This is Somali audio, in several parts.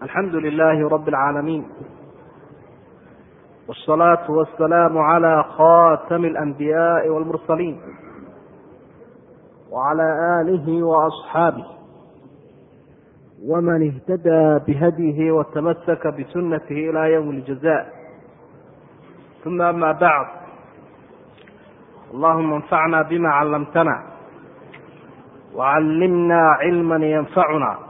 alxamdu lilaahi rabi اlcaalamiin wالsalaatu wasalaamu عalى khatami اlanbiyaaءi wاlmursaliin wعalى aalihi وaصxaabih wman ihtadaa bihadyihi watamasaka bisunatihi ilى ywm اljaza uma ama bacd allahuma اnfacna bima callamtana wcallimna cilma yanfacuna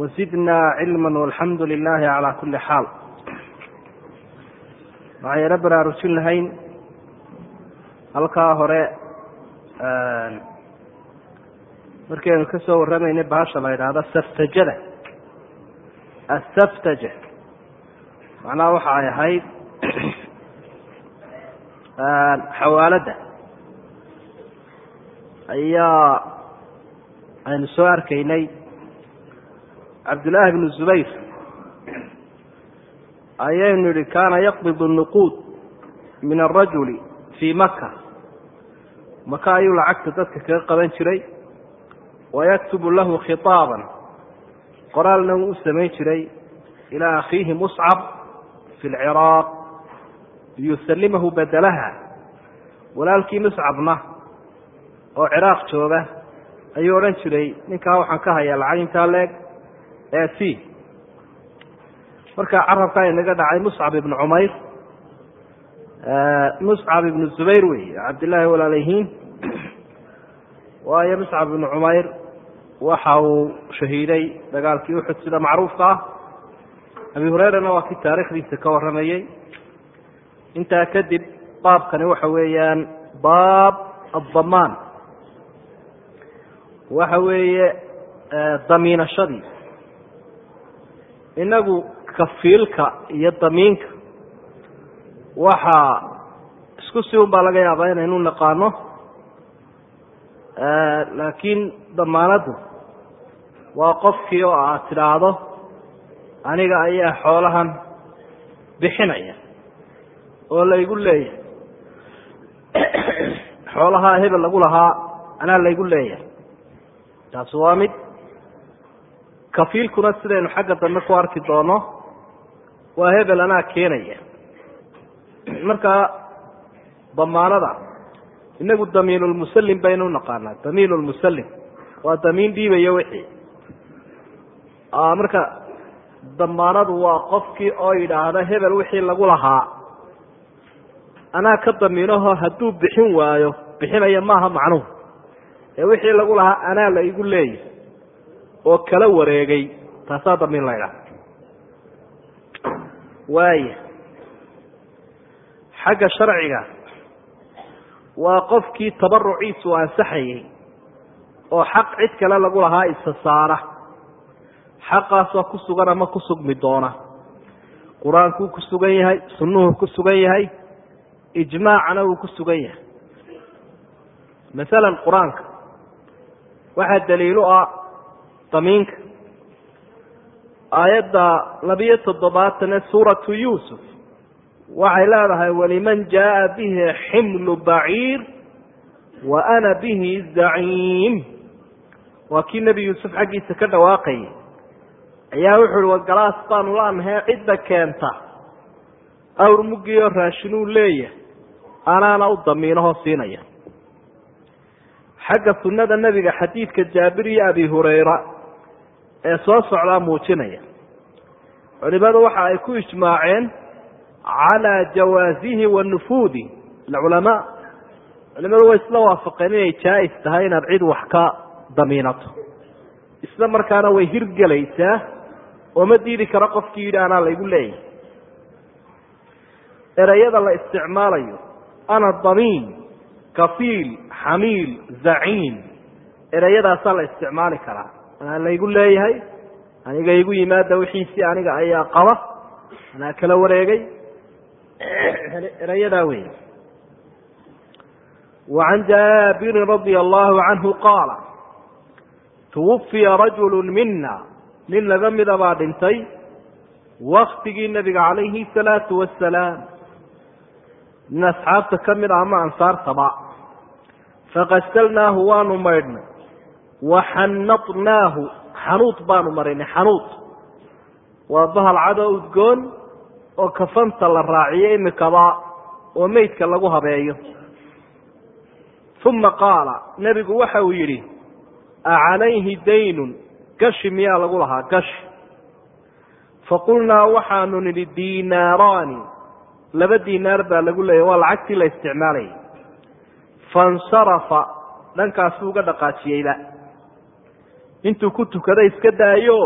wazidna cilma walxamdu lilahi calaa kuli xaal waxaan yaro baraarujin lahayn halkaa hore markaynu ka soo warramaynay bahasha la yidhaahdo saftajada asaftaja macnaha waxa ay ahayd xawaaladda ayaa aynu soo arkaynay cabdullaahi bnu zubayr ayaynu yihi kaana yaqbid nuquud min arajuli fii maka maka ayuu lacagta dadka kaga qaban jiray wayaktubu lahu khitaaban. Qoraalna wuu u samayn jiray ilaa akhiihi muscab fi lciraaq liyusalimahu bedelaha walaalkii muscabna oo ciraaq jooga ayuu odhan jiray ninkaa waxaan ka hayaa lacag intaa leeg ee c. Marka carabkaa inaga dhacay muscab ibnu cumayr muscab ibnu zubayr wey cabdillaahi walaalayhiin waayo muscab ibnu cumayr waxa uu shahiiday dagaalkii uxud sida macruufka ah. Abi hureyrana waa kii taarikhdiisa ka warramayey intaa kadib baabkani waxa weeyaan baab addamaan. Waxa weeye damiinashadii inagu kafiilka iyo damiinka. Waxaa isku si un baa laga yaabaa inaynu naqaano laakiin damaanaddu waa qofkii oo aad tidhaahdo aniga ayaa xoolahan bixinaya oo laygu leeyahay. Xoolahaa hebel lagu lahaa anaa laygu leeyahay. Taasi waa mid kafiilkuna sidaynu xagga dambe ku arki doono waa hebel anaa keenaya. Markaa damaanada inagu damiinulmusallim baynu naqaanaa damiinulmusallim waa damiin dhiibayo wixii. Marka damaanadu waa qofkii oo yidhaahda hebel wixii lagu lahaa. Anaa ka damiinaho hadduu bixin waayo bixinaya maaha macnuhu. Ee wixii lagu lahaa anaa la igu leeyahy oo kala wareegay taasaa damiin la ydhaha waaya xagga sharciga waa qofkii tabaruciisu ansaxayay oo xaq cid kale lagu lahaa isa saara. Xaqaasoo ku sugan ama ku sugmi doona. Qur'aankuu ku sugan yahay sunnuhu ku sugan yahay ijmaacana wuu ku sugan yahay. Masalan qur'aanka. Waxaa daliilu ah damiinka aayadda labiyo toddobaatan ee suuratu yuusuf waxay leedahay waliman jaaa bihi ximlu baciir wa ana bihi zaciim. Waa kii nebi yuusuf xaggiisa ka dhawaaqayay ayaa wuxu uhi wagalaas baanu laanahay cidda keenta. Awr muggiioo raashinuu leeyahay anaana u damiinahoo siinaya. Xagga sunnada nebiga xadiidka jaabir iyo abi hurayra ee soo socdaa muujinaya. Culimadu waxa ay ku ijmaaceen calaa jawaasihi wa nufuudi alculamaa culimadu way isla waafaqeen inay jaa-is tahay inaad cid wax ka damiinato. Isla markaana way hirgelaysaa oo ma diidi karo qofkii yidhi anaa laygu leeyahay. Ereyada la isticmaalayo ana damiin kafiil xamiil zaciim ereyadaasaa la isticmaali karaa anaa laygu leeyahay aniga igu yimaada wixiisii aniga ayaa qaba anaa kala wareegay. Erayadaa wey wacan jaabirin radia allahu canhu qaala tuwafiya rajulu mina nin laga mida baa dhintay waktigii nabiga calayhi salaatu wasalaam nin asxaabta ka mid a ama ansaartaba. Fakasalnaahu waanu maydhnay waxannadnaahu xanuud baanu marinay xanuud waa bahal cadoo udgoon oo kafanta la raaciyo imikaba oo meydka lagu habeeyo uma qaala nebigu waxa uu yidhi acalayhi daynun gashi miyaa lagu lahaa gashi faqulnaa waxaanu nidhi diinaaraani laba diinaar baa lagu leeyahy waa lacagtii la isticmaalayay fansarafa dhankaasuu uga dhaqaajiyeyba intuu ku tukada iska daayo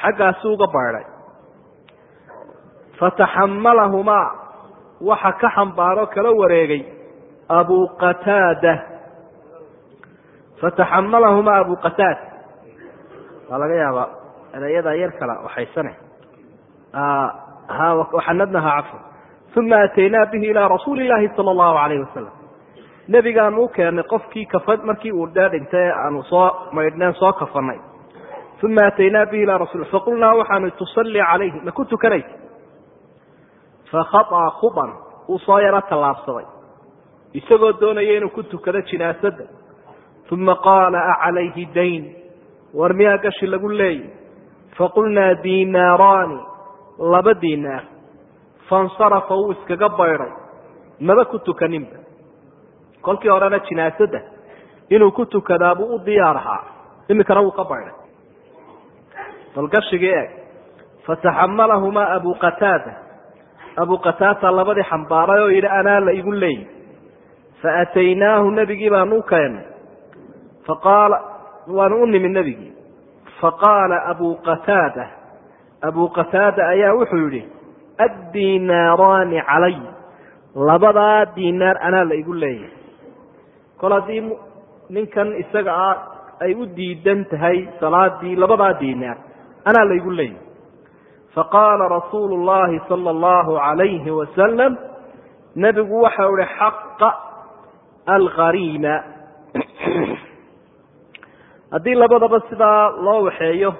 xaggaasuu uga baydhay fataxamalahumaa waxa ka xambaaroo kala wareegay abu qataada. Fataxamalahumaa abu qataada waa laga yaabaa erayadaa yar kala waxaysane waxanadnaha cafwa uma ataynaa bihi ilaa rasuuli illaahi sala allahu alayhi wasalam nebigaanu u keennay qofkii kafa markii uu dee dhintay aanu soo maydhneen soo kafanay. Uma ataynaa bihi ilaa rasul faqulnaa waxaanu tusalli calayhi. Ma ku tukanaysa fakhaطa khuban uu soo yaro tallaabsaday. Isagoo doonaya inuu ku tukado jinaasadda uma qaala acalayhi dayn. War miyaa gashi lagu leeyay? Faqulnaa diinaaraani. Laba diinaar. Fansarafa wuu iskaga baydhay maba ku tukaninba kolkii horena jinaasadda inuu ku tukadaabuu u diyaar ahaa iminkana wuu ka baydhay bal gashigii eeg fataxamalahumaa abu qataada abu qataada labadii xambaaray oo yidhi anaa la igu leeyay faataynaahu nebigii baanu u keennay faqaala waanu u nimid nebigii. Faqaala abu qataada abu qataada ayaa wuxuu yidhi addiinaaraani calay. Labadaa diinaar anaa la igu leeyahay kol haddii ninkan isaga ah ay u diidan tahay salaadii labadaa diinaar anaa la igu leeyahay faqaala rasuulu llahi sala allahu alayhi wasalam nebigu waxau ihi xaqa alkhariima haddii labadaba sidaa loo waxeeyo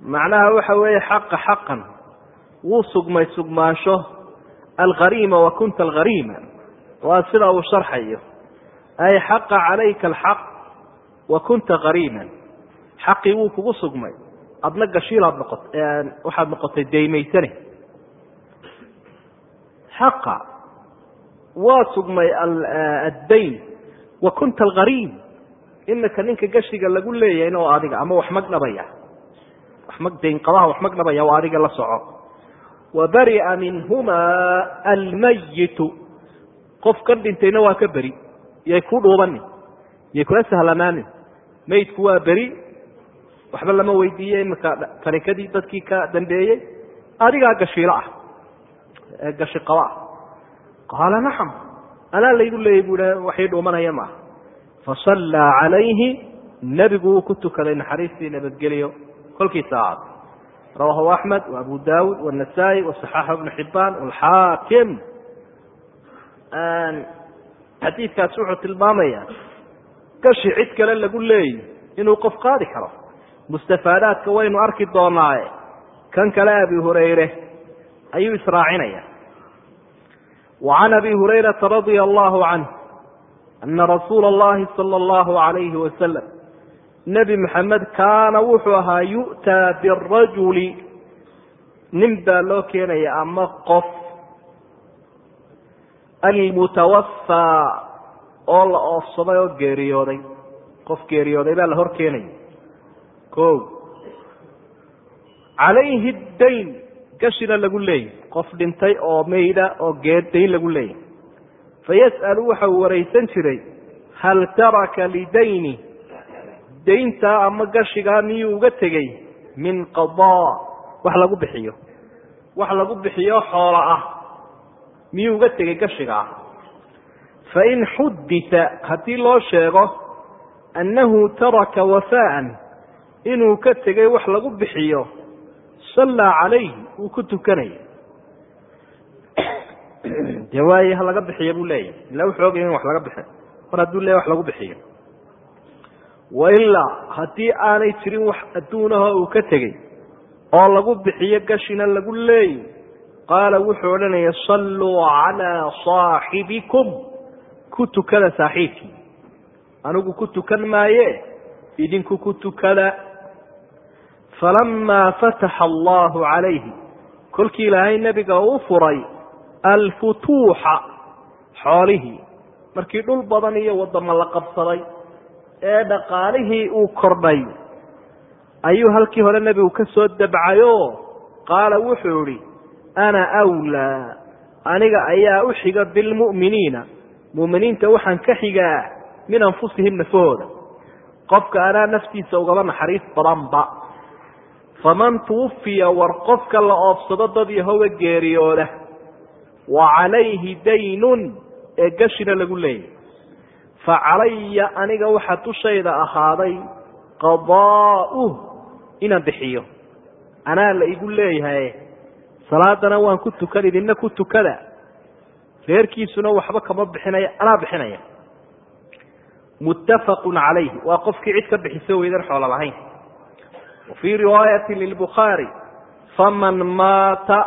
macnaha waxa weeye xaqa xaqan wuu sugmay sugmaansho alkhariima wa kunta alkhariima waa sida uu sharxayo ay xaqa calayka alxaq wa kunta khariiman xaqii wuu kugu sugmay adna gashiilaad noqot waxaad noqotay daymaysane xaqa waa sugmay addayn wa kunta alkhariim imika ninka gashiga lagu leeyahin oo adiga ama wax mag dhabaya waxmag daynqabaha wax mag dhabaya oo adiga la soco wa bari'a minhumaa almayitu qofkan dhintayna waa ka beri yay ku dhuubanin yay kula sahlanaanin maydku waa beri waxba lama weydiiye imika tarikadii dadkii ka dambeeyey adigaa gashiilo ah ee gashi qaba ah. Qaala nacam anaa laygu leeyay bu waxii dhuumanaya maaha fasallaa calayhi nebigu wuu ku tukaday naxariistii nabadgeliyo kolkiisa aad rawahu axmed wa abu daawud wanasaa-i wasaxaaxa ibnu xibaan walxaakim xadiidkaasi wuxuu tilmaamayaa gashi cid kale lagu leeyay inuu qof qaadi karo. Mustafaadaadka waynu arki doonaaye kan kale abi hurayre ayuu israacinaya wa can abi hurayrata radia allahu canh ana rasuula allahi sala allahu alayhi wasalam nebi maxamed kaana wuxuu ahaa yu'taa birajuli nin baa loo keenaya ama qof almutawafaa oo la oofsaday oo geeriyooday. Qof geeriyooday baa la hor keenaya ko calayhi dayn gashina lagu leeyahy qof dhintay oo mayda oo gee dayn lagu leeyahy fayas'alu waxa uu waraysan jiray hal taraka lidayni? Dayntaa ama gashigaa miyuu uga tegey? Min qadaa wax lagu bixiyo. Wax lagu bixiyo xoolo ah miyuu uga tegey gashigaa fain xudita haddii loo sheego annahu taraka wafaa'an inuu ka tegay wax lagu bixiyo sallaa calayhi wuu ku tukanaya dee waaye ha laga bixiyo buu leeyahy ila wuxuu ogaya in wax laga bixi mar hadduu leeyahy wax lagu bixiyo. Wailaa haddii aanay jirin wax adduunaho uu ka tegey oo lagu bixiyo gashina lagu leeyay qaala wuxuu odhanaya salluu calaa saaxibikum. Ku tukada saaxiibkii. Anigu ku tukan maaye? Idinku ku tukada. Falamaa fataxa allahu calayhi. Kolkii ilaahay nebiga uu furay alfutuuxa xoolihii. Markii dhul badan iyo waddamo la qabsaday ee dhaqaalihii uu kordhay ayuu halkii hore nebigu ka soo dabcayoo? Qaala wuxuu idhi ana wlaa aniga ayaa u xiga bilmu'miniina mu'miniinta waxaan ka xigaa min anfusihim nafahooda qofka anaa naftiisa ugaba naxariis badanba faman tuwafiya war qofka la oobsado dad yahoga geeriyooda wa calayhi daynun ee gashina lagu leeyahy fa calaya aniga waxaa dushayda ahaaday qadaa'uh inaan bixiyo anaa la igu leeyahay salaadana waan ku tukan idinna ku tukada. Reerkiisuna waxba kama bixinaya anaa bixinaya. Muttafaqun calayhi waa qofkii cid ka bixiso weydan xoolo lahayn. Wa fii riwaayati lilbukhaari faman maata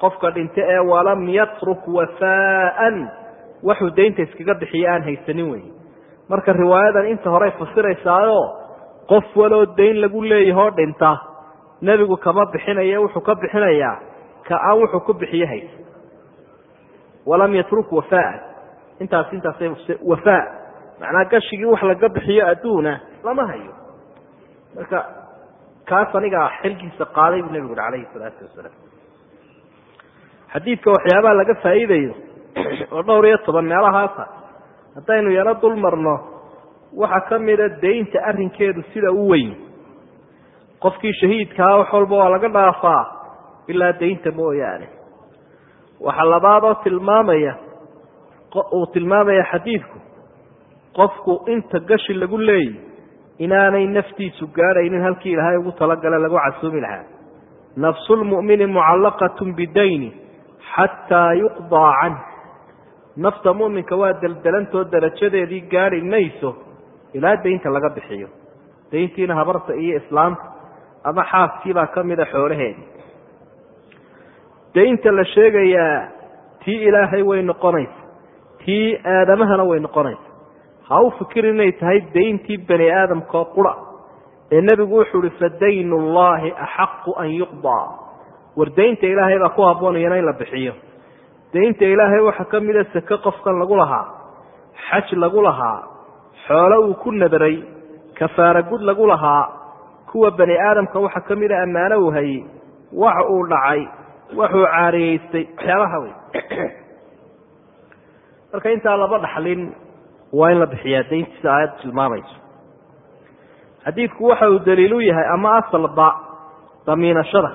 qofka dhinta ee walam yatruk wafaa'an waxuu daynta iskaga bixiya aan haysanin wey marka riwaayadan inta horey fasiraysaayo qof waloo dayn lagu leeyahoo dhinta nebigu kama bixinayo wuxuu ka bixinayaa ka aan wuxuu ku bixiyo haysa walam yatruk wafaa'an intaas intaasay wafaa. Macnaa gashigii wax laga bixiyo adduuna lama hayo. Marka kaas anigaa xilkiisa qaaday buu nebigu uri calayhi salaatu wasalaam. Xadiidka waxyaabaha laga faa'iidayo oo dhowr iyo toban meelahaasa haddaynu yaro dul marno waxaa ka mida daynta arrinkeedu sida u weyn. Qofkii shahiidkaa wax walba waa laga dhaafaa ilaa daynta mooyaane. Waxaa labaadoo tilmaamaya uu tilmaamaya xadiidku qofku inta gashi lagu leeyi inaanay naftiisu gaadhaynin halkii ilaahay ugu talagale lagu casuumi lahaa. Nafsulmu'mini mucallaqatun bidayni xataa yuqdaa canh nafta mu'minka waa deldelantoo darajadeedii gaadhi mayso ilaa daynta laga bixiyo. Dayntiina habarta iyo islaamta ama xaaskiibaa ka mida xoolaheedii daynta la sheegayaa tii ilaahay way noqonaysa tii aadamahana way noqonaysa. Ha u fikir inay tahay dayntii bani aadamkaoo qura ee nebigu wuxuu uhi fadayn ullahi axaqu an yuqdaa war daynta ilaahay baa ku habboonayana in la bixiyo. Daynta ilaahay waxaa ka mida sake qofkan lagu lahaa xaj lagu lahaa xoolo uu ku nadaray kafaara gud lagu lahaa kuwa bani aadamka waxaa ka mida ammaano uu hayey wax uu dhacay waxuu caariyeystay waxyaabaha wey marka intaa laba dhaxlin waa in la bixiyaa dayntiisa aayaddu tilmaamayso. Xadiidku waxa uu daliil u yahay ama asalba damiinashada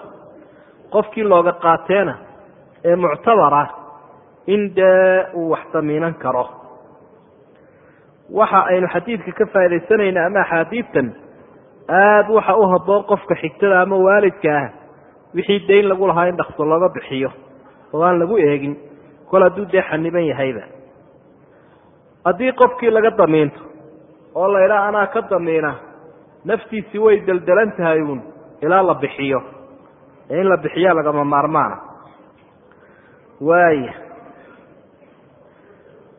qofkii looga qaateena ee muctabara in dee uu wax damiinan karo. Waxa aynu xadiidka ka faaidaysanayna ama axaadiidtan aada waxa u haboon qofka xigtada ama waalidka ah wixii dayn lagu lahaa in dhakso looga bixiyo oo aan lagu eegin kol hadduu dee xaniban yahayba. Haddii qofkii laga damiinto oo la idhaa anaa ka damiina naftiisii way deldelan tahay uun ilaa la bixiyo. Ee in la bixiyaa lagama maarmaana waaya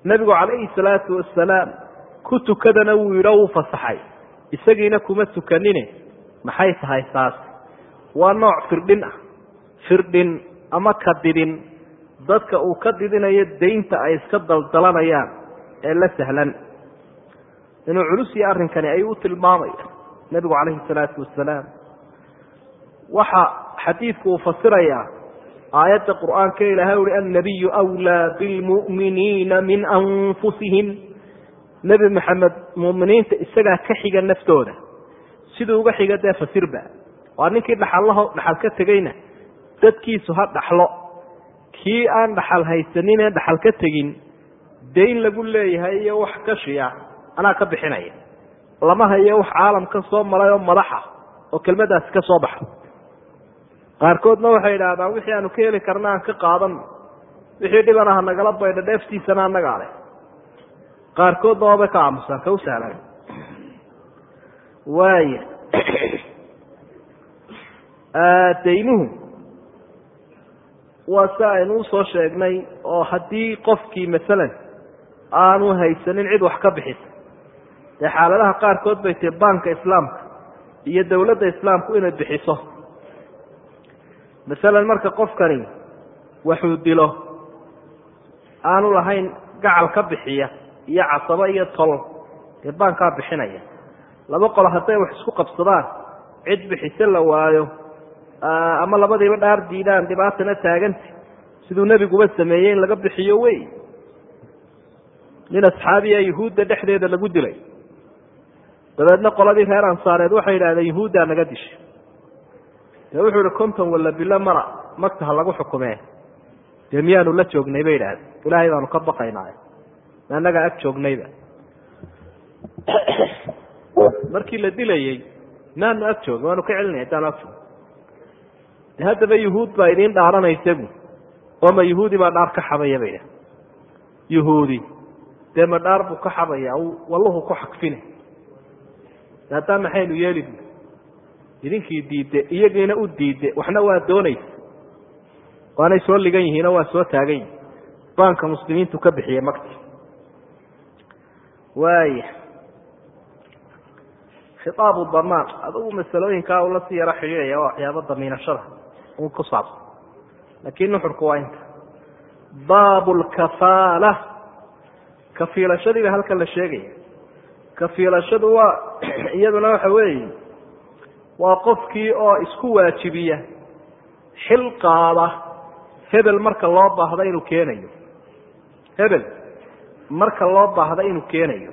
nebigu calayhi salaatu wasalaam ku tukadana wuu yidho wuu fasaxay isagiina kuma tukanine maxay tahay taas waa nooc firdhin ah. Firdhin ama ka didin. Dadka uu ka didinayo daynta ay iska daldalanayaan ee la sahlan. Inuu culusiya arrinkani ayuu u tilmaamaya nebigu calayhi salaatu wasalaam waxa xadiidku uu fasirayaa aayadda qur'aanka ilahay uhi annabiyu wlaa bilmu'miniina min anfusihim. Nebi maxamed mu'miniinta isagaa ka xiga naftooda. Siduu uga xiga dee fasirba waa ninkii dhaxallaho dhaxal ka tegeyna dadkiisu ha dhaxlo. Kii aan dhaxal haysanin ee dhaxal ka tegin dayn lagu leeyahay iyo wax kashiya anaa ka bixinaya. Lama hayo wax caalam ka soo maray oo madaxa oo kelmadaasi ka soo baxa. Qaarkoodna waxay idhaahdaan wixii aanu ka heli karna aan ka qaadano wixii dhibana ha nagala baydho dheeftiisana annagaa leh qaarkoodna waabay ka aamusaan ka u sahlan. Waaya daynuhu waa si aynu u soo sheegnay oo haddii qofkii masalan aanu haysanin cid wax ka bixisa dee xaaladaha qaarkood bay tii baanka islaamka iyo dowladda islaamku inay bixiso. Masalan marka qofkani waxuu dilo aanu lahayn gacal ka bixiya iyo casabo iyo tol dee baankaa bixinaya. Laba qolo hadday wax isku qabsadaan cid bixise la waayo ama labadiiba dhaar diidaan dhibaatana taaganta siduu nebiguba sameeyey in laga bixiyo wey. Nin asxaabiya yuhuudda dhexdeeda lagu dilay. Dabeedna qoladii reer ansaareed waxay yidhahdeen yuhuuddaa naga dishay dee wuxuu ihi konton walla bilo mara magta ha lagu xukumee. Dee miyaanu la joognay bay idhahdeen ilaahay baanu ka baqaynaayo ma annagaa ag joognayba. Markii la dilayey maanu ag joogin waanu ka celinay haddaanu ag joogin de haddaba yuhuud baa idiin dhaaranaysagu oo ma yuhuudi baa dhaar ka xabaya bay idhahdeen. Yuhuudi dee ma dhaar buu ka xabaya? Walluhu ku xagfine haddaa maxaynu yeeli idinkii diidde iyagiina u diidde waxna waa doonaysa. Waanay soo ligan yihiinoo waa soo taagan yihiin baanka muslimiintu ka bixiyey magti waaya khitaabu damaan adugu masalooyinkaa uu la sii yaro xidhiidhaya waa waxyaaba damiinashada un ku saabsan. Laakiin nuxurku waa inta. Baabu lkafaala kafiilashadiiba halkan la sheegaya kafiilashadu waa iyaduna waxa weeye waa qofkii oo isku waajibiya. Xil qaada. Hebel marka loo baahda inuu keenayo. Hebel marka loo baahda inuu keenayo.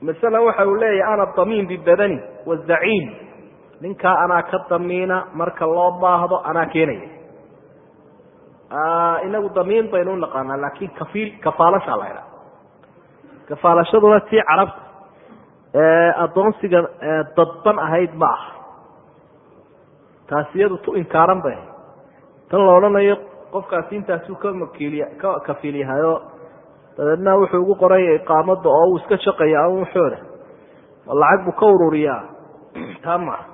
Masala waxa uu leeyahay ana damiin bibadani wazaciim ninkaa anaa ka damiina marka loo baahdo anaa keenaya inagu damiin baynu u naqaanaa laakin kafiil kafaalashaa la ydhaha kafaalashaduna tii carabta addoonsiga dadban ahayd ma aha. Taasi iyadu tu inkaaran bay. Ahayd tan la odhanayo qofkaasi intaasuu ka makiiliya ka kafiil yahayo dabeedna wuxuu ugu qoranya iqaamada oo uu iska shaqaya ama waxooda oo lacag buu ka ururiyaa. Taa maaha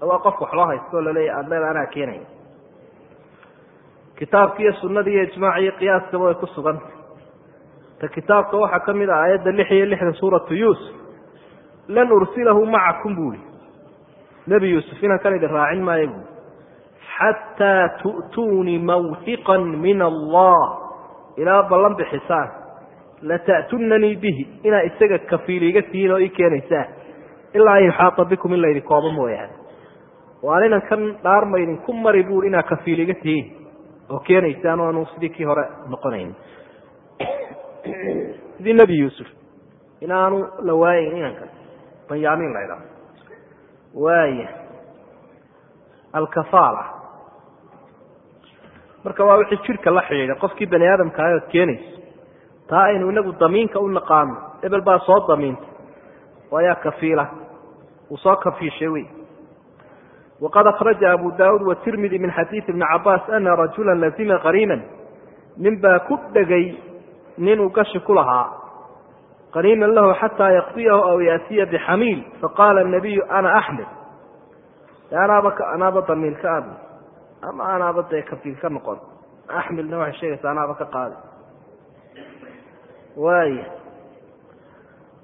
waa qof wax loo haysto laleeyahy adleeda anaa keenaya kitaabki iyo sunadii iyo ijmaac iyo qiyaaskaba way ku sugantay ta kitaabka waxaa ka mid ah aayadda lix iyo lixdan suuratu yuusuf lan ursilahu macakum buuli nebi yuusuf inaan kan idin raacin maayo buuli xataa tu'tuunii mawhiqan min allah. Ilaa ballan bixisaan lata'tunanii bihi. Inaa isaga kafiiliga tihiin oo ii keenaysaan ilaa an yuxaata bikum in laydin koobo mooyaane waan inan kan dhaarma idinku mari buui inaa kafiiliga tihiin. Oo keenaysaan o aanu sidii kii hore noqonayn. Sidii nebi yuusuf inaanu la waayeyn inankan banyaamiin la ydhaho waaya alkafaala. Marka waa wixii jidhka la xidhiidha qofkii bani aadamka ah ood keenayso taa aynu inagu damiinka u naqaano ebel baa soo damiintay waayaa kafiila uu soo kafiishay wey waqad akraja abu daauud watirmidi min xadiidi ibni cabaas ana rajula lazima qariiman nin baa ku dhegay ninuu gashi ku lahaa qariiman lahu xataa yaqdiyahu aw yaatiya bixamiil faqaala nabiyu ana axmed anaaba anaaba damiil ka abi ama anaaba dee kafiil ka noqon axmilna waxay sheegaysaa anaaba ka qaadi waaya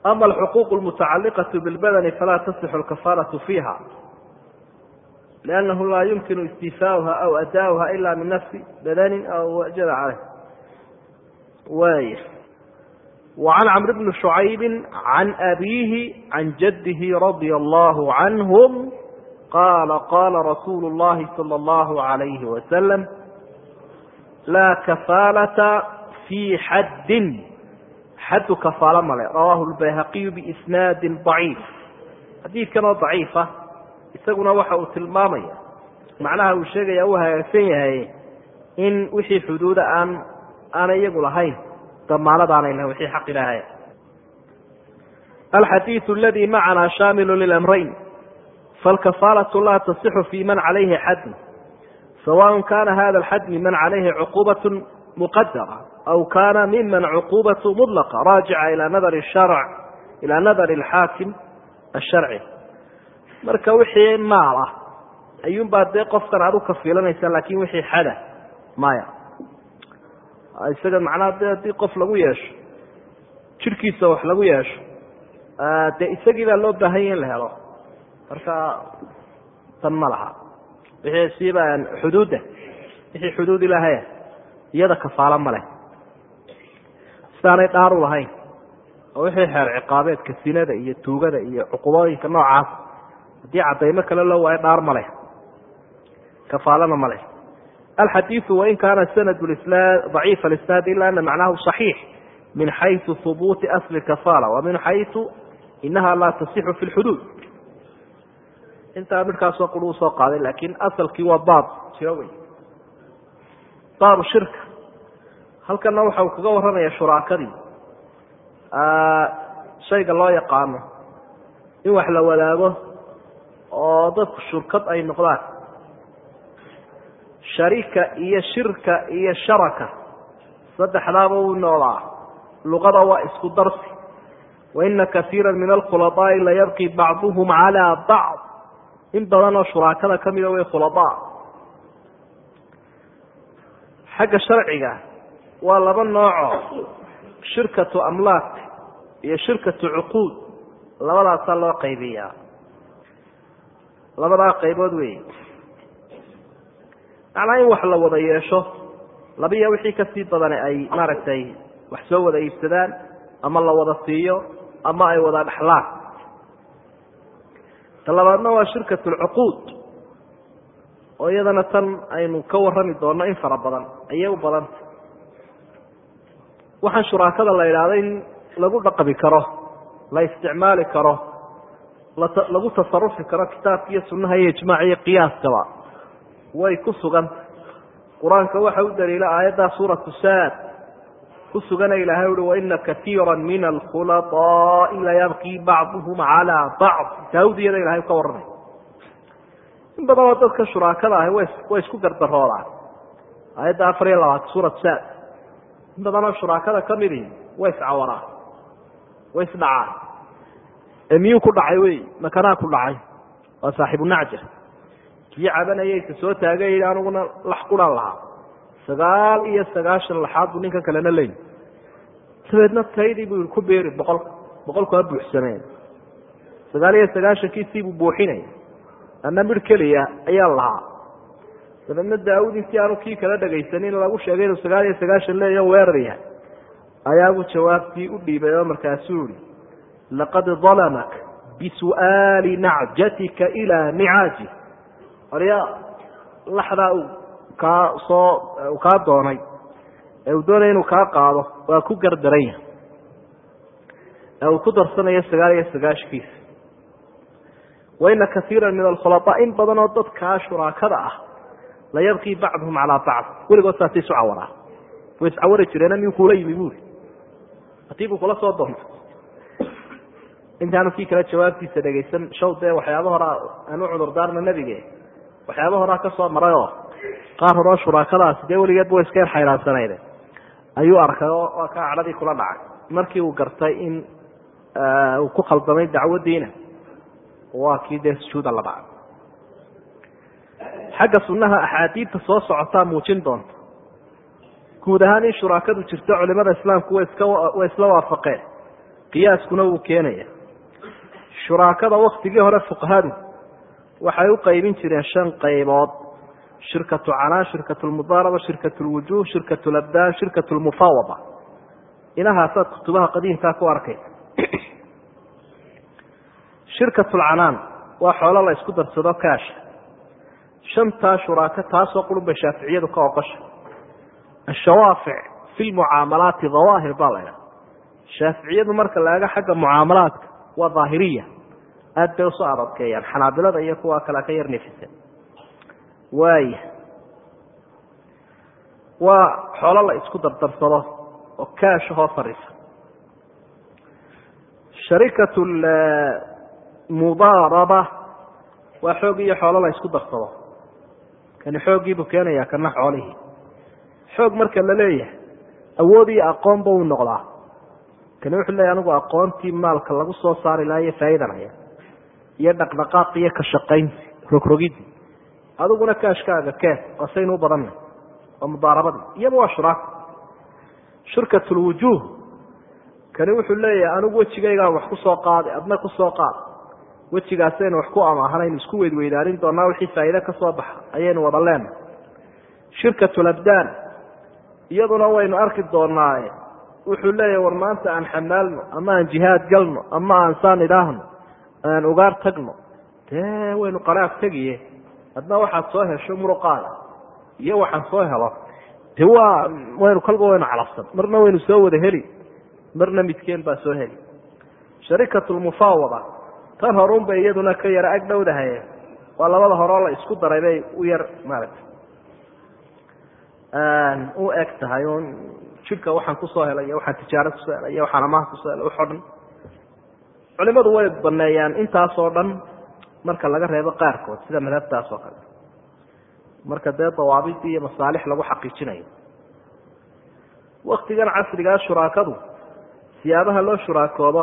ama alxuquuq lmutacaliqaة bilbadani falaa tasixu lkafaaraة fiiha liannahu laa yumkinu istifaauha aw adaauha ila min nafsi badanin aw wajada caleyh waaya وعn cمر بن شعyب عن أbيه عن جده رضي الله عنهم قال قال رsuuل اللhi صلى الله عليه وسلم لا كفاaلة في xd xadu kafaalo male rawah الbayhaqiyu بإsnaadi ضaciif xadiidkan oo ضaciifa isaguna waxa uu tilmaamaya macnaha uu sheegaya uu hagaagsan yahay in wixii xuduuda aan aanay iyagu lahayn damaanadaanay lahayn wixii xaq ilaahay alxadiiثu اladي macana shaamilu للأmrayn faاlkafaalaة la tasixu fi man calayhi xadn sawaء kana hada اlxad miman calayhi cuqubaة muqadara aw kana miman cuqubaة mطlqa raajica ilى nadar الsharc ilى nadar اlxaakim الsharci marka wixii maal ah ayuunbaa dee qofkan aad u kafiilanaysa laakiin wixii xada maya. Isaga macnaha de haddii qof lagu yeesho jirhkiisa wax lagu yeesho dee isagii baa loo baahanya in la helo. Marka tan ma laha. Wixii siiba xuduudda wixii xuduud ilaahaya iyada kafaalo ma leh. Sidaanay dhaar u lahayn oo wixii xeer ciqaabeedka sinada iyo tuugada iyo cuqubooyinka noocaas haddii cadaymo kale loo waayo dhaar ma leh kafaalana ma leh alxadiidu wain kaana sanad daciif alisnaad ila ana macnahu صaxiix min xayثu hubuuti asli kafaala wa min xayثu inaha laa tasixu fi lxuduud intaa midhkaasoo qur uu soo qaaday laakiin asalkii waa baab jiro wey baabu shirka halkana waxa uu kaga warramaya shuraakadii shayga loo yaqaano in wax la wadaago oo dadku shurkad ay noqdaan. Sharika iyo shirka iyo sharaka saddexdaaba uu noolaa. Luqada waa isku darsi. Waina kaiira min alkhuladaai layabqi bacduhum calaa bacd. In badan oo shuraakada ka mida way khuladaa xagga sharciga waa laba nooco shirkatu amlaak iyo shirkatu cuquud. Labadaasaa loo qaybiyaa labadaa qaybood wey macnaa in wax la wada yeesho labiya wixii ka sii badane ay maaragtay wax soo wada iibsadaan ama la wada siiyo ama ay wada dhexlaan ta labaadna waa shirkat lcuquud oo iyadana tan aynu ka warrami doonno in fara badan ayay u badanta waxaan shuraakada la idhaahda in lagu dhaqmi karo la isticmaali karo lagu tasarufi karo kitaabka iyo sunnaha iyo ijmaac iyo qiyaaskaba. Way ku suganta qur'aanka waxa u daliila aayaddaa suuratu saad. Ku sugana ilaahay uhi waina kaiira min alkhulaaai layabqii bacduhum calaa bacd daawdiyada ilahay ka warramay. In badan oo dadka shuraakada ahi way isku gardaroodaan aayadda afar iyo labaatan suuratu saad. In badan oo shuraakada ka midi way iscawaraan way isdhacaan miyuu ku dhacay wey makanaa ku dhacay. Waa saaxiibu nacja kii cabanayaysa soo taagay yidhi aniguna lax quraan lahaa. Sagaal iyo sagaashan laxaad buu ninkan kalena leeyi dabeedna taydii buu ku beeri boqolka boqolku ha buuxsameen sagaal iyo sagaashankiisii buu buuxinaya ana midh keliya ayaan lahaa. Dabeedna daawudii si aanu kii kala dhagaysanin lagu sheegay inuu sagaal iyo sagaashan leeyo weerar yahay ayaabuu jawaabtii u dhiibay oo markaasuu ihi laqad dalamak bisu'aali nacjatika ilaa nicaaji orya laxdaa uu kaa soo uu kaa doonay ee uu doonaya inuu kaa qaado waa ku gardaran yahay ee uu ku darsanayo sagaal iyo sagaashkiisa waina kaiira min alkhulaaa in badan oo dadkaa shuraakada ah layabqii bacduhum calaa bacd weligood saasi isu way iscawari jireen miyuu kuula yimi buuri hatii buu kula soo doonto intaanu kii kale jawaabtiisa dhegaysan shaw dee waxyaaba horaa aanu cudurdaarna nebige. Waxyaaba horaa ka soo marayoo qaar horeo shuraakadaasi dee weligeedba way iska yar xayraansanaydeen ayuu arkay oo kaa cadhadii kula dhacay. Markii uu gartay in uu ku khaldamay dacwadiina waa kii dee sujuuda la dhacay. Xagga sunnaha axaadiidta soo socotaa muujin doonta. Guud ahaan in shuraakadu jirto culimada islaamku way iska way isla waafaqeen. Qiyaaskuna wuu keenaya shuraakada waktigii hore fuqahadu waxay u qaybin jireen shan qaybood. Shirkatu canaan shirkatu lmudaaraba shirkatu lwujuh shirkatu labdaan shirkatu lmufaawada. Inahaasaad kutubaha qadiimkaa ku arkaysa shirkatu lcanaan waa xoolo la isku darsado kaasha shantaa shuraako taasoo qurun shaaficiyadu ka oqosha. Ashawaafic fi lmucaamalaati dawaahir baa laydhaha shaaficiyadu marka la xagga mucaamalaadka waa daahiriya aad bay u soo adadkeeyaan xanaabilada iyo kuwa kale ka yar nefisa waaya waa xoolo la isku dardarsado oo kaasha hoo sarisa sharikatu mudaaraba waa xoog iyo xoolo la isku darsado kani xooggiibuu keenaya kana xoolihii. Xoog marka la leeyahay awood iyo aqoonba uu noqdaa kani wuxuu leeyahy anigu aqoontii maalka lagu soo saari lahaa iyo faa'idanaya iyo dhaqdhaqaaq iyo ka shaqaynti rogrogidii adiguna kaashkaaga keen waa saynu u badannay waa mudaarabadii iyaba waa shuraaka shirkat lwujuuh kani wuxuu leeyahay anigu wejigaygaan wax ku soo adna ku qaad. Wejigaasaynu wax ku amaahanaynu isku weydweydaarin doonaa wixii faa'iide ka soo baxa ayaynu wada leenahay shirkatulabdaan iyaduna waynu arki doonaaye wuxuu leeyahay war maanta aan xamaalno ama aan jihaad galno ama aan saan idhaahno aan ugaar tagno dee waynu qaraaf tegiye. Adna waxaad soo hesho muruqaada iyo waxaan soo helo. De waa waynu kolba waynu calafsan. Marna waynu soo wada heli. Marna midkeen baa soo heli. Sharikatulmufaawada tan horun bay iyaduna ka yara ag dhowdahaye waa labada horeo la isku daray bay u yar maaragtay u eg tahay jidhka waxaan ku soo helay waxaan tijaaro ku soo helay waxaan amaha ku soo helay waxoo dhan. Culimadu way baneeyaan intaasoo dhan marka laga reebo qaarkood sida madhabtaas oo kale. Marka dee dawaabidii iyo masaalix lagu xaqiijinayo. Waktigan casrigaa shuraakadu siyaabaha loo shuraakoodo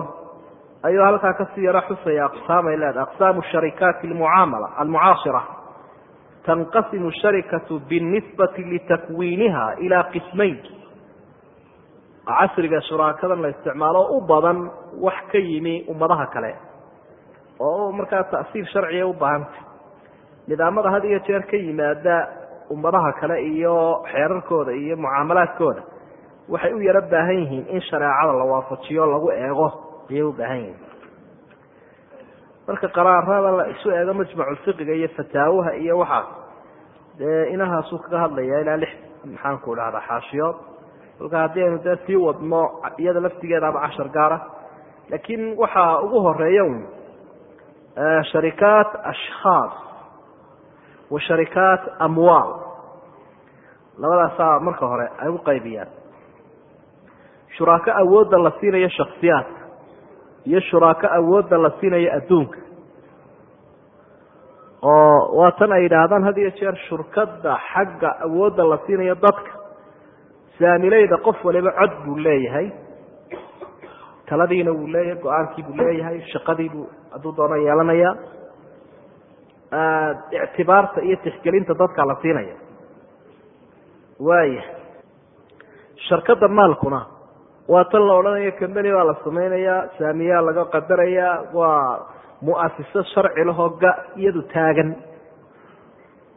ayuu halkaa ka sii yaro xusaya aqsaamay leedahay. Aqsaamu sharikaati almucaamala almucaashira. Tanqasimu sharikatu binisbati litakwiiniha ilaa qismayn casriga shuraakadan la isticmaalo u badan wax ka yimi ummadaha kale. Oo markaa ta'siir sharciga u baahantay. Nidaamada had iyo jeer ka yimaada ummadaha kale iyo xeerarkooda iyo mucaamalaadkooda waxay u yaro baahan yihiin in shareecada la waafajiyo lagu eego ayay u baahan yihiin. Marka qaraarada la isu eego majmaculfiqiga iyo fataawaha iyo waxaas dee inahaasuu kaga hadlaya ilaa lix maxaanku dhahdaa xaashiyood kolka haddii aynu dee sii wadno iyada laftigeedaaba cashar gaara. Laakiin waxaa ugu horreeya un sharikaat ashkhaas wa sharikaat amwaal. Labadaasaa marka hore ay u qaybiyaan. Shuraako awoodda la siinayo shaksiyaadka iyo shuraako awoodda la siinayo adduunka. Oo waa tan ay yidhaahdaan had iyo jeer shurkadda xagga awoodda la siinayo dadka saamileyda qof waliba cod buu leeyahay. Taladiina wuu leeyahay go'aankii buu leeyahay shaqadii buu hadduu doono yeelanaya ictibaarta iyo tixgelinta dadka la siinaya. Waaya sharkadda maalkuna waa tan la odhanayo combany baa la samaynayaa saamiyaa laga qadarayaa waa mu'asiso sharci lahoo ga iyadu taagan.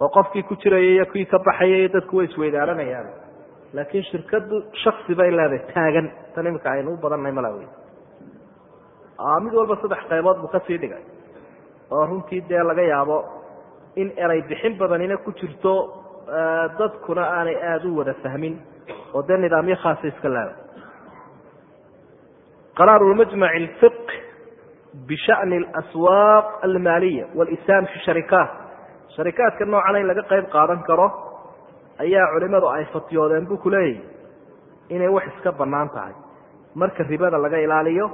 Oo qofkii ku jiraya iyo kii ka baxaya iyo dadku way isweydaaranayaan laakiin shirkadu shaksi bay leedahay taagan. Tan iminka aynu u badannahay malawi mid walba saddex qaybood buu ka sii dhigay. Oo runtii dee laga yaabo in eray bixin badanina ku jirto dadkuna aanay aada u wada fahmin oo dee nidaamyo khaasa iska laaba qaraaru majmac lfiq bishani aswaaq almaaliya walisaam fi sharikaat. Sharikaadka noocan in laga qayb qaadan karo? Ayaa culimadu ay fatyoodeen buu kuleeyahy inay wax iska bannaan tahay. Marka ribada laga ilaaliyo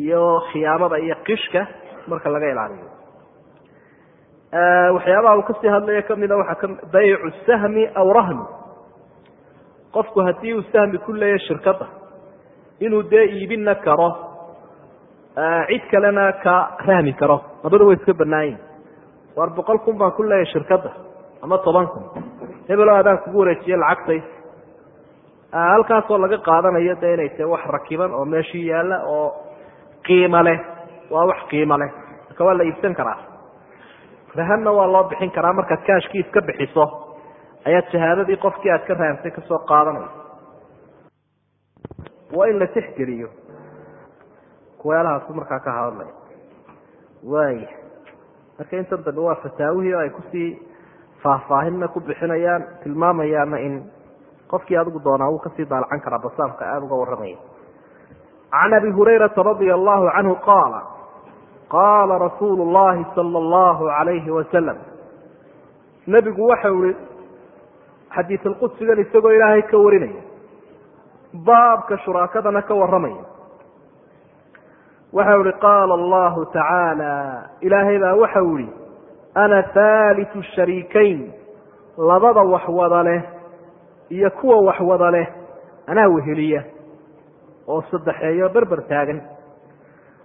iyo khiyaamada iyo qishka marka laga ilaaliyo. Waxyaabaha uu ka sii hadlaya kamida waxaa ka baycu sahmi aw rahmi. Qofku haddii uu sahmi ku leeyahy shirkadda inuu dee iibina karo cid kalena ka rahmi karo. Labada way iska banaayin waar boqol kun baan ku leeyahay shirkadda ama toban kun hebelo adaan kugu wareejiye lacagtay. Halkaasoo laga qaadanayo dee inay tahay wax rakiban oo meeshii yaalla oo qiimo leh. Waa wax qiimo leh. Marka waa la iibsan karaa. Rahanna waa loo bixin karaa. Markaad kaashkii iska bixiso ayaad shahaadadii qofkii aad ka rahantay ka soo qaadanayso. Waa in la tixgeliyo kuweelahaasu markaa ka hadlaya waaya marka intan dambe waa fataawihii oo ay ku sii faahfaahinna ku bixinayaan tilmaamayaana in qofkii adigu doonaa wuu ka sii daalacan karaa basaamka aada uga warramaya can abi hurayrata radia allahu canhu qaala qaala rasuulu llahi sala allahu alayhi wasalam nebigu waxau ihi xadiisulqudsigan isagoo ilaahay ka warinaya baabka shuraakadana ka warramaya waxau ihi qaala allahu tacaala ilaahay baa waxau ihi ana haalitu shariikayn labada wax wada leh iyo kuwa wax wada leh anaa weheliya oo saddexeeyo berber taagan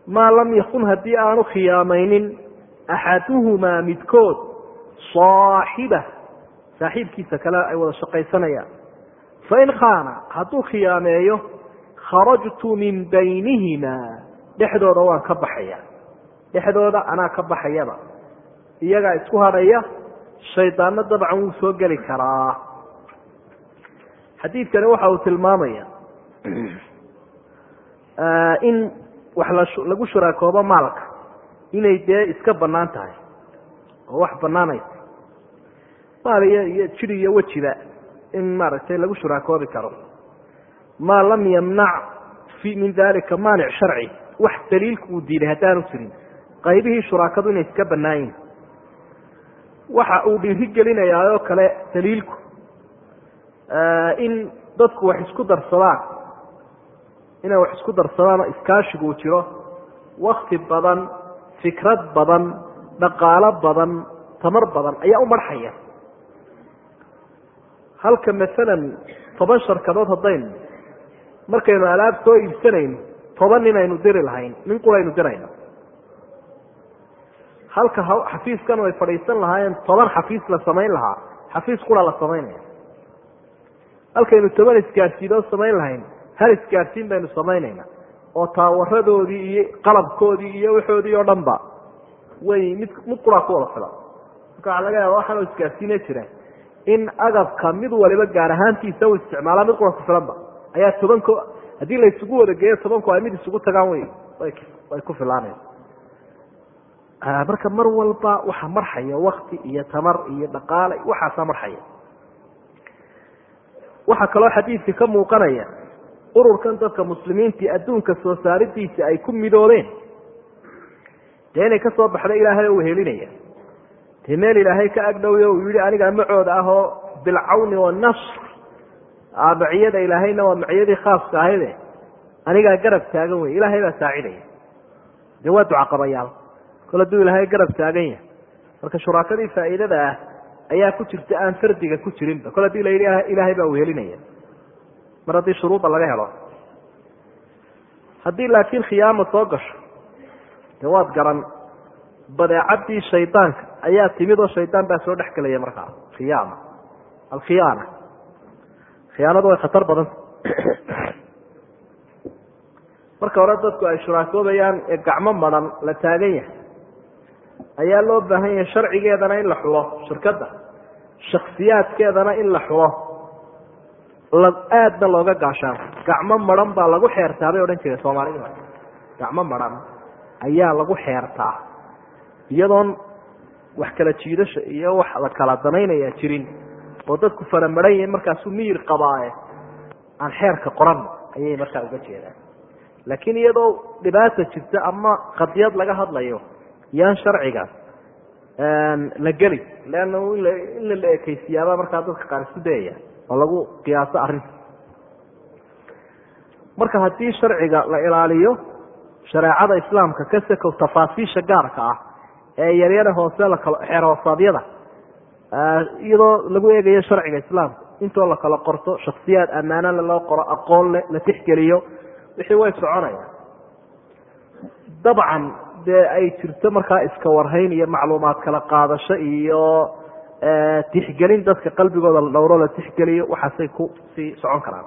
maa lam yakun haddii aanu khiyaamaynin axaduhumaa midkood saaxiba saaxiibkiisa kale ay wada shaqaysanayaan fain khaana hadduu khiyaameeyo kharajtu min baynihima dhexdooda waan ka baxaya dhexdooda anaa ka baxayaba iyagaa isku hadhaya shaydaanno dabcan wuu soo geli karaa. Xadiidkani waxa uu tilmaamaya in wax lagu shuraakoobo maalka inay dee iska bannaan tahay oo wax bannaanaysa maal iyo iyo jir iyo wejiba in maaragtay lagu shuraakoobi karo. Maa lam yamnac min dalika maanic sharci wax daliilku uu diiday haddaanu jirin qaybihii shuraakadu inay iska bannaan yihiin waxa uu dhiiri gelinayaa oo kale daliilku. In dadku wax isku darsadaan inay wax isku darsadaan uu jiro wakti badan fikrad badan dhaqaalo badan tamar badan ayaa u marxaya. Halka maalan toban sharkadood haddaynu markaynu alaab soo iibsanayno toban nin aynu diri lahayn nin quraynu dirayno halka xafiiskan ay fadhiisan lahaayeen toban xafiis la samayn lahaa. Xafiis qura la samaynaya. Halkaynu toban isgaarsiinoo samayn lahayn hal isgaarsiin baynu samaynayna oo taawaradoodii iyo qalabkoodii iyo waxoodii oo dhan ba way mid mid quraa ku wada filan marka waxaa laga yaaba waxaanoo isgaarsiina jiraan in agabka mid waliba gaar ahaantiisa u isticmaalaa mid qura ku filanba. Ayaa tobanko haddii la isugu wada geeyo tobanku ay mid isugu tagaan way way ku filaanaysa marka mar walba waxa marxaya wakti iyo tamar iyo dhaqaale waxaasaa marxaya. Waxaa kaloo xadiidka ka muuqanaya ururkan dadka muslimiintii adduunka soo saaridiisa ay ku midoobeen. Dee inay ka soo baxda ilaahay oo wehelinaya dee meel ilaahay ka agdhowyo uu yihi anigaa macooda ah bilcawni wanasr maciyada ilaahayna waa maciyadii khaaska ahayde anigaa garab taagan wey ilaahay baa saacidaya. Dee waa ducaqabayaal kol hadduu ilaahay garab taagan yahay. Marka shuraakadii faa'iidada ah ayaa ku jirta aan fardiga ku jirinba. Kol haddii la yidhi ilaahay baa wehelinaya mar haddii shuruudda laga helo. Haddii laakiin khiyaama soo gasho dee waad garan badeecadii shaydaanka ayaa timid oo shaydaan baa soo dhex gelaya markaa. Khiyaama. Alkhiyaana. Khiyaanadu way khatar badanta marka hore dadku ay shuraakoobayaan ee gacmo maran la taagan yahay ayaa loo baahan yahay sharcigeedana in la xulo shirkadda shaksiyaadkeedana in la xulo. Aadna looga gaashaan gacmo maran baa lagu xeertaa bay odhan jireen soomaalida gacmo maran ayaa lagu xeertaa. Iyadoon wax kala jiidasha iyo wax la kala danaynaya jirin oo dadku faramaran yihiin markaasuu miyir qabaaye aan xeerka qoran ayay markaa uga jeedaan. Laakiin iyadoo dhibaata jirta ama qadiyad laga hadlayo yaan sharcigaas la geli. Leanna in la ekeysiyaaba markaa dadka qaar isku dayaya oo lagu qiyaaso arrinta marka haddii sharciga la ilaaliyo shareecada islaamka ka sakow tafaasiisha gaarka ah ee yaryara hoose lakal xeer hoosaadyada iyadoo lagu eegayo sharciga islaamka intoo la kala qorto shaksiyaad ammaanale loo qoro aqoon leh la tixgeliyo wixii way soconayaan. Dabcan dee ay jirto markaa iska warhayn iyo macluumaad kala qaadasho iyo tixgelin dadka qalbigooda la dhowro la tixgeliyo waxaasay ku sii socon karaan.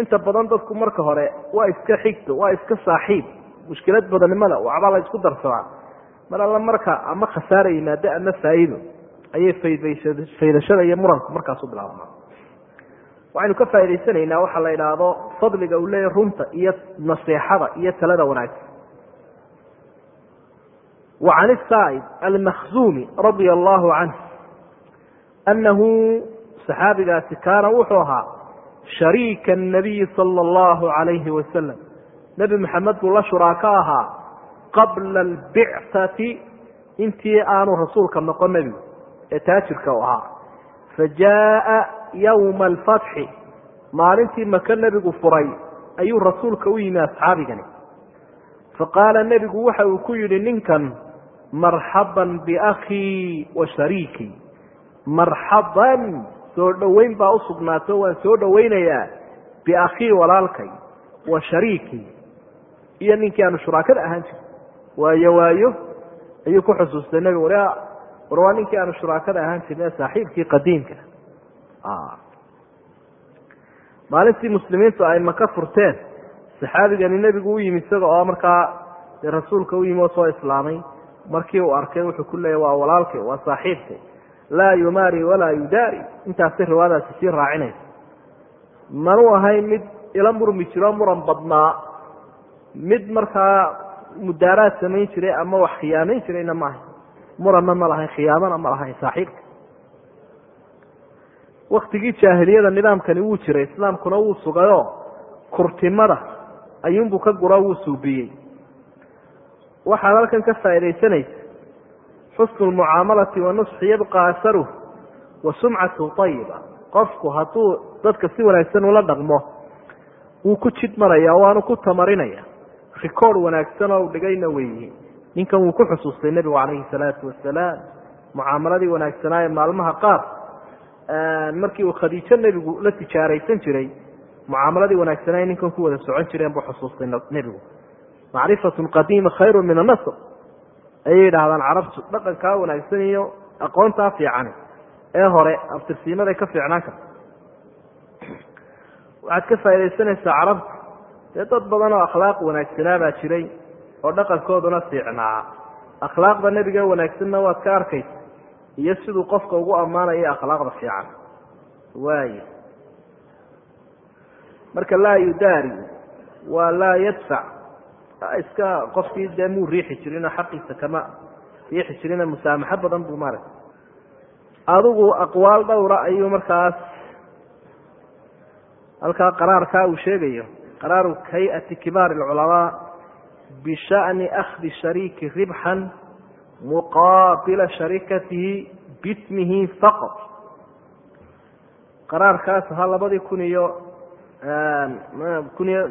Inta badan dadku marka hore waa iska xigto waa iska saaxiib. Mushkilad badanimada waxbaa la isku darsadaa. Mar alla marka ama khasaara yimaado ama faa'iido ayay faydashada iyo muranku markaasu bilaabmaa waxaynu ka faa'idaysanaynaa waxaa la idhaahdo fadliga uu leeyahy runta iyo naseexada iyo talada wanaagsan wa can isaa'ib almakhzuumi radia allahu canh annahu saxaabigaasi kaana wuxuu ahaa shariika الnabiyi salى اllahu عalayhi wasalam nebi maxamed buu la shuraako ahaa qabla albicati intii aanu rasuulka noqon nebigu ee taajirka u ahaa fajaءa ywma alfatxi maalintii maka nebigu furay ayuu rasuulka u yimi asxaabigani faqaala nebigu waxa uu ku yidhi ninkan marxaban biakhii wa shariikii marxaban soo dhoweyn baa u sugnaato waan soo dhoweynayaa biakhii walaalkay wa shariikii iyo ninkii aanu shuraakada ahaan jir waayo waayo ayuu ku xusuustay nebigu war war waa ninkii aanu shuraakada ahaan jirne saaxiibkii qadiimka. Maalintii muslimiintu ay maka furteen saxaabigani nebigu u yimi isaga oo markaa dee rasuulka u yimi oo soo islaamay markii uu arkay wuxuu ku leeyahy waa walaalkay waa saaxiibkay. Laa yumaari walaa yudaari. Intaasay riwaayadaasi sii raacinaysa manuu ahayn mid ila murmi jiro muran badnaa. Mid markaa mudaaraad samayn jiray ama wax khiyaamayn jirayna ma ahayn. Muranna ma lahayn khiyaamana ma lahayn saaxiibka. Waktigii jaahiliyada nidaamkani wuu jiray islaamkuna wuu sugayoo kurtimada ayuunbuu ka guro wuu suubiyey. Waxaad halkan ka faaidaysanaysa xusnu lmucaamalati wa nusxi yabqa asaruh wa sumcatu ayiba qofku hadduu dadka si wanaagsan ula dhaqmo wuu ku jid maraya waanu ku tamarinaya. Rikoord wanaagsan oo u dhigayna weeyihi ninkan wuu ku xusuustay nebigu calayhi salaatu wasalaam mucaamaladii wanaagsanaa ee maalmaha qaar. Markii uu khadiijo nebigu la tijaaraysan jiray mucaamaladii wanaagsanaa ninkan ku wada socon jireen buu xusuustay nebigu. Macrifatun qadiima khayru min anasr ayay yidhaahdaan carabtu dhaqankaa wanaagsan iyo aqoontaa fiicani. Ee hore abtirsiimaday ka fiicnaan karta waxaad ka faaidaysanaysaa carabta dee dad badan oo akhlaaq wanaagsanaa baa jiray oo dhaqankooduna fiicnaa. Akhlaaqda nebiga wanaagsanna waad ka arkaysa. Iyo siduu qofka ugu ammaanayo akhlaaqda fiican. Waay marka laa yudaari waa laa yadfac iska qofkii dee muu riixi jirinoo xaqiisa kama riixi jirino musaamaxo badan buu maaragtay. Adigu aqwaal dhowra ayuu markaas halkaa qaraarkaa uu sheegayo. Qaraaru hay'ati kibaar alculamaa bisha'ni akhdi shariiki ribxan muqaabila sharikatihi bismihi faqad qaraarkaas ahaa labadii kun iyo kun iyo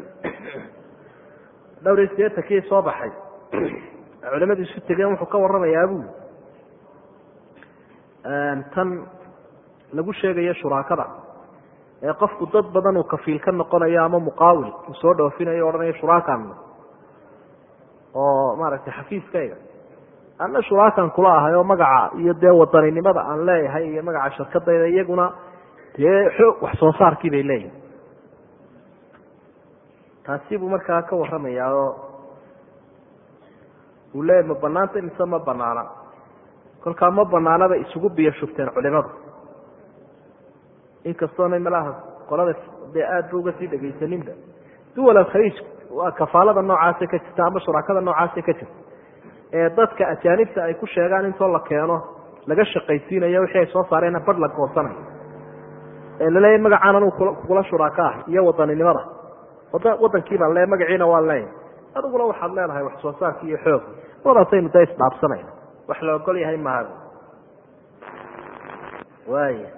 dhowr iyo sideetankii soo baxay. Culamadu isu tegeen wuxuu ka warramayaa buu tan lagu sheegayo shuraakada ee qofku dad badan uu kafiil ka noqonayo ama muqaawil uu soo dhoofinayo o odhanayo shuraakan oo maaragtay xafiiskayga anna shuraakan kula ahay oo magaca iyo dee wadaninimada aan leeyahay iyo magaca shirkadayda iyaguna dee xoog wax soo saarkii bay leeyihiin taasi buu markaa ka warramayaa oo uu leeyahy ma banaanta mise ma banaana kolkaa ma banaanaba isugu biyo shugteen culimadu. Inkastoona malaha qolada dee aad ba uga sii dhegaysaninba. Duwal alkhaliij waa kafaalada noocaasa ka jirta ama shuraakada noocaasa ka jirta. Ee dadka ajaanibta ay ku sheegaan intoo la keeno laga shaqaysiinayo wixii ay soo saareenna badh la goosanayo ee laleeyahy magacaan anuu kugula shuraaka ah iyo wadaninimada wadankii baan le magaciina waan leeyahay adiguna waxaad leedahay wax soo saarki iyo xoog. Labadaasaynu da isdhaabsanayna wax la ogol yahay maaha. Waaya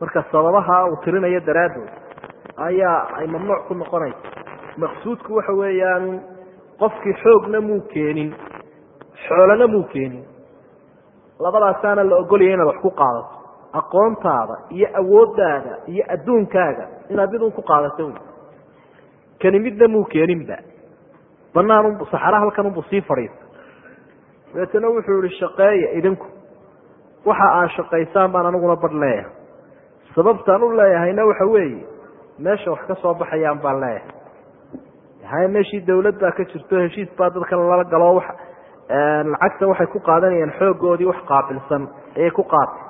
marka sababaha uu tirinayo daraaddood ayaa ay mamnuuc ku noqonaysa. Maqsuudku waxa weeyaan qofkii xoogna muu keenin xoolana muu keenin. Labadaasaana la ogolaya inaad wax ku qaadato aqoontaada iyo awooddaada iyo adduunkaaga inaad mid un ku qaadato wy kani midna muu keeninba? Banaan saxara halkan unbu sii fadhiisa dabeetana wuxuu yihi shaqeeya idinku. Waxa aad shaqaysaan baan aniguna badh leeyahay sababtaan u leeyahayna waxa weeye meesha wax ka soo baxayaan baan leeyahay. Hay meeshii dawlad baa ka jirto heshiis baa dadkan lala galo lacagta waxay ku qaadanayaan xoogoodii wax qaabilsan ayay ku qaatay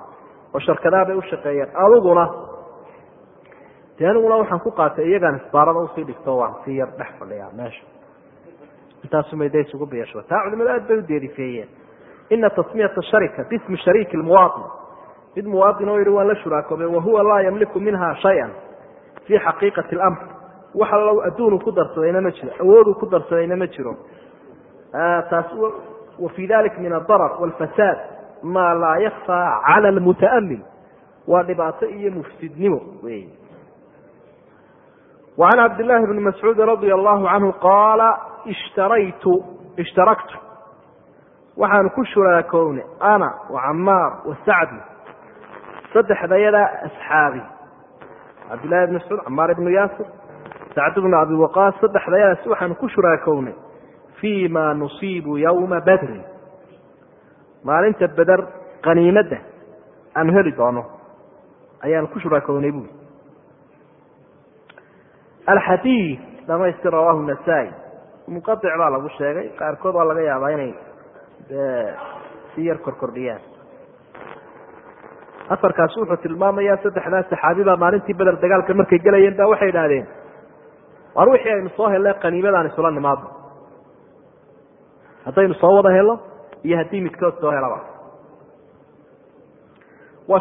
oo sharkadaha bay u shaqeeyeen. Adiguna de aniguna waxaan ku qaatay iyagaan isbaarada u sii dhigto waan sii yar dhex fadhiyaa meesha. Intaasumay da isugu biyasho taa culimadu aad bay u deerifeeyeen. Ina tasmiyata sharika bismi shariiki lmuwaain mid muwaain oo yihi waan la shuraakoobay wahuwa laa yamliku minha shay-an fii xaqiiqati lamr wax allow adduunu ku darsadayna ma jiro awooduu ku darsadayna ma jiro. Taas wa fii dalik min adarar walfasaad maa laa yakfaa cala almuta'amim waa dhibaato iyo mufsidnimo wey wacan cabdillaahi bni mascuudi radia allahu canhu qaala ishtaraytu ishtaraktu. Waxaan ku shuraakownay ana wa camaar wa sacdi saddexdayadaa asxaabi. Cabdillahi bn mascuud camaar ibnu yaasir sacd bnu abi waqaas saddexdayadaas waxaan ku shuraakownay fii ma nusiibu yowma badrin maalinta beder qaniimadda aanu heli doono ayaanu ku shuraakownay bui alxadiid dhamaystir rawahu nasaa-i. Baa lagu sheegay qaarkood waa laga yaabaa inay dee si yar korkordhiyaan. Afarkaasi wuxuu tilmaamayaa saddexdaa saxaabi baa maalintii beder dagaalka markay gelayeen ba waxay idhaahdeen war wixii aynu soo helle qaniimadaan isula nimaadno. Haddaynu soo wada helo iyo haddii midkood soo helaba